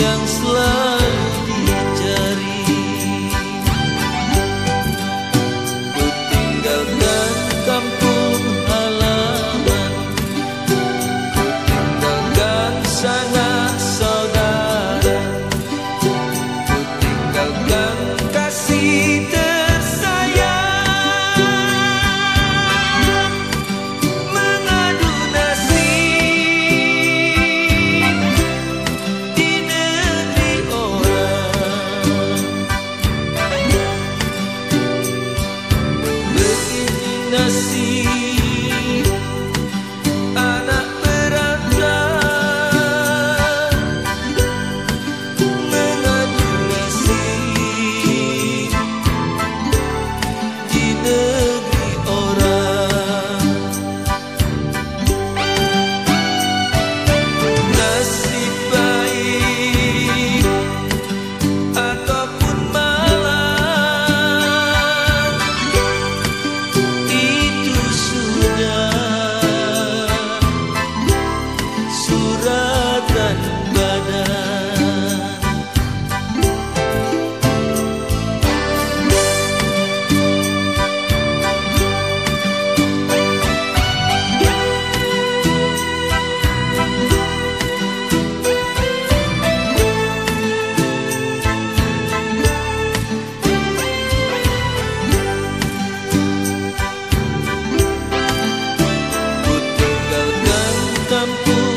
yang selalu tu